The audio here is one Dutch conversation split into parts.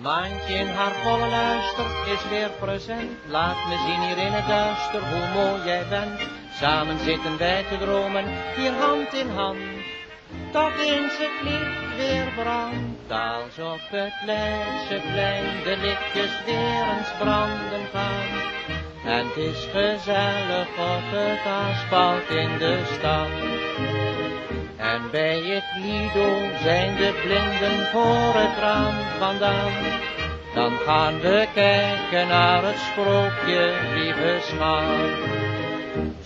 Maantje in haar volle luister is weer present. Laat me zien hier in het duister hoe mooi jij bent. Samen zitten wij te dromen, hier hand in hand. Toch eens het licht weer brandt, als op het Leidseplein de lichtjes weer eens branden gaan. En het is gezellig op het asfalt in de stad. En bij het Lido zijn de blinden voor het raam vandaan. Dan gaan we kijken naar het sprookje, lieve schat.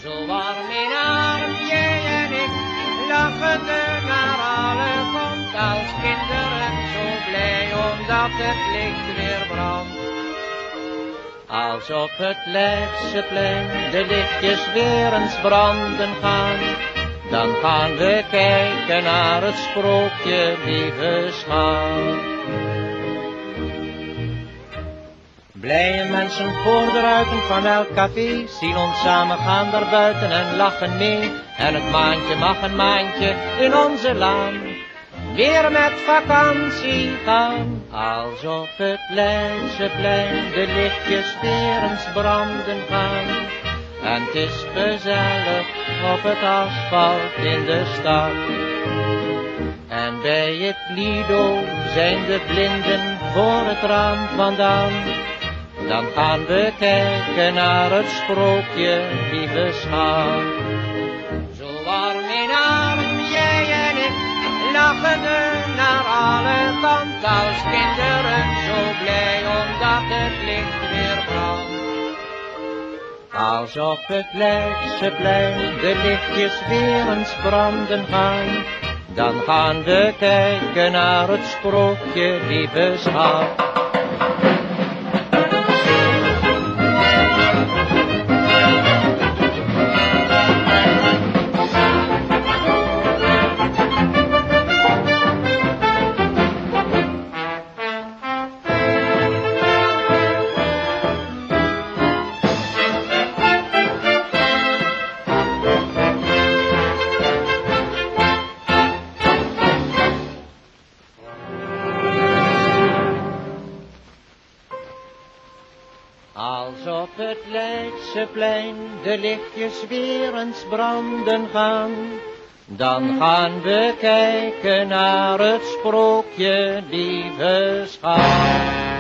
Zo warm in arm, jij en ik, lachende naar alle kant als kinderen. Zo blij omdat het licht weer brandt. Als op het Leidseplein de lichtjes weer eens branden gaan. Dan gaan we kijken naar het sprookje, lieve schat. Blije mensen voor de ruiten van elk café zien ons samen gaan daar buiten en lachen mee. En het maandje mag een maandje in onze laan weer met vakantie gaan. Als op het Leidseplein de lichtjes weer eens branden gaan. En het is gezellig op het asfalt in de stad. En bij het Lido zijn de blinden voor het raam vandaan. Dan gaan we kijken naar het sprookje, lieve schat. Zo warm in arm, jij en ik, lachende naar alle kanten als kinderen. Zo blij omdat het licht. Als op het Leidseplein de lichtjes weer eens branden gaan, dan gaan we kijken naar het sprookje, lieve schat. Als op het Leidseplein de lichtjes weer eens branden gaan, dan gaan we kijken naar het sprookje, lieve schat.